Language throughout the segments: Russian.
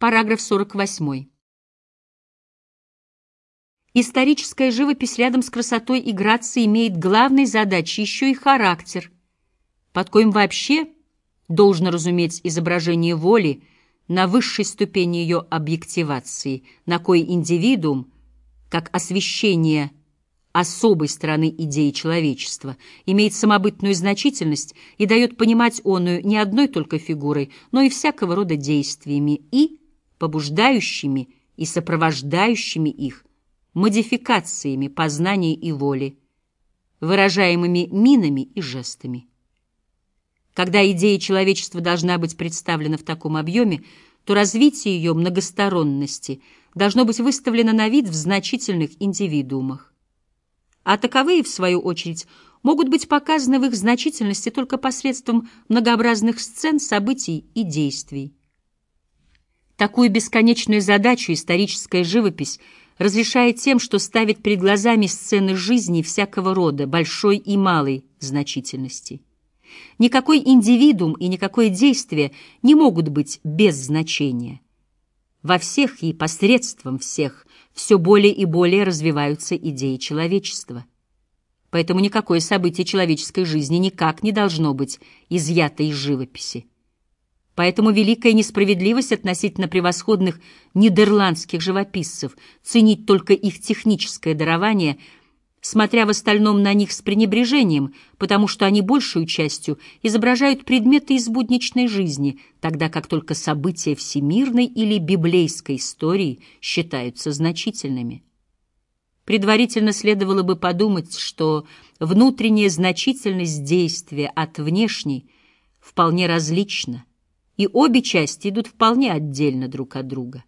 Параграф 48. Историческая живопись рядом с красотой и грацией имеет главной задачей еще и характер, под коим вообще должно разуметь изображение воли на высшей ступени ее объективации, на кой индивидуум, как освещение особой стороны идеи человечества, имеет самобытную значительность и дает понимать оную не одной только фигурой, но и всякого рода действиями и побуждающими и сопровождающими их модификациями познания и воли, выражаемыми минами и жестами. Когда идея человечества должна быть представлена в таком объеме, то развитие ее многосторонности должно быть выставлено на вид в значительных индивидуумах. А таковые, в свою очередь, могут быть показаны в их значительности только посредством многообразных сцен, событий и действий. Такую бесконечную задачу историческая живопись – разрешает тем, что ставит перед глазами сцены жизни всякого рода, большой и малой значительности. Никакой индивидуум и никакое действие не могут быть без значения. Во всех и посредством всех все более и более развиваются идеи человечества. Поэтому никакое событие человеческой жизни никак не должно быть изъято из живописи. Поэтому великая несправедливость относительно превосходных нидерландских живописцев, ценить только их техническое дарование, смотря в остальном на них с пренебрежением, потому что они большую частью изображают предметы из будничной жизни, тогда как только события всемирной или библейской истории считаются значительными. Предварительно следовало бы подумать, что внутренняя значительность действия от внешней вполне различна, и обе части идут вполне отдельно друг от друга.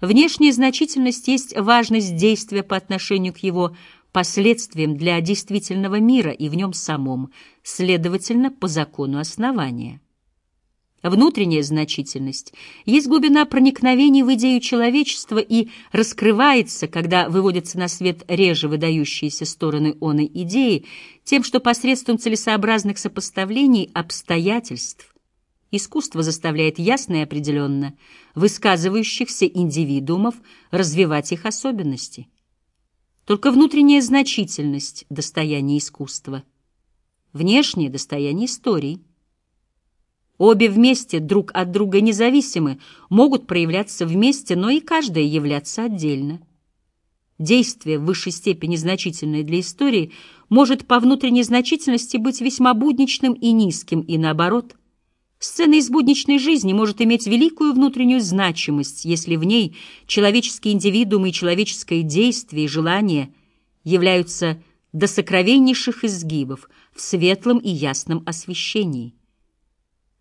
Внешняя значительность есть важность действия по отношению к его последствиям для действительного мира и в нем самом, следовательно, по закону основания. Внутренняя значительность есть глубина проникновений в идею человечества и раскрывается, когда выводятся на свет реже выдающиеся стороны оной идеи, тем, что посредством целесообразных сопоставлений обстоятельств Искусство заставляет ясно и определенно высказывающихся индивидуумов развивать их особенности. Только внутренняя значительность — достояние искусства, внешнее — достояние истории. Обе вместе, друг от друга независимы, могут проявляться вместе, но и каждая являться отдельно. Действие в высшей степени значительное для истории может по внутренней значительности быть весьма будничным и низким, и наоборот — Сцена из будничной жизни может иметь великую внутреннюю значимость, если в ней человеческие индивидуумы и человеческое действие и желание являются до сокровеннейших изгибов в светлом и ясном освещении.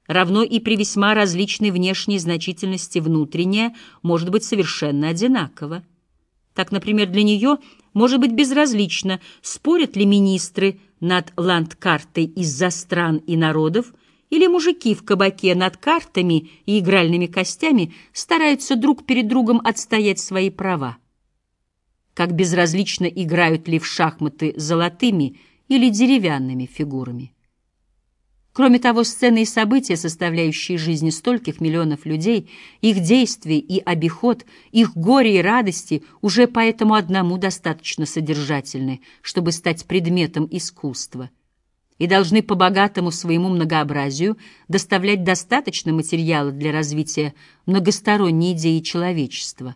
Равно и при весьма различной внешней значительности внутренняя может быть совершенно одинакова. Так, например, для нее может быть безразлично, спорят ли министры над ландкартой из-за стран и народов, или мужики в кабаке над картами и игральными костями стараются друг перед другом отстоять свои права. Как безразлично играют ли в шахматы золотыми или деревянными фигурами. Кроме того, сцены и события, составляющие жизни стольких миллионов людей, их действия и обиход, их горе и радости уже поэтому одному достаточно содержательны, чтобы стать предметом искусства — и должны по богатому своему многообразию доставлять достаточно материала для развития многосторонней идеи человечества.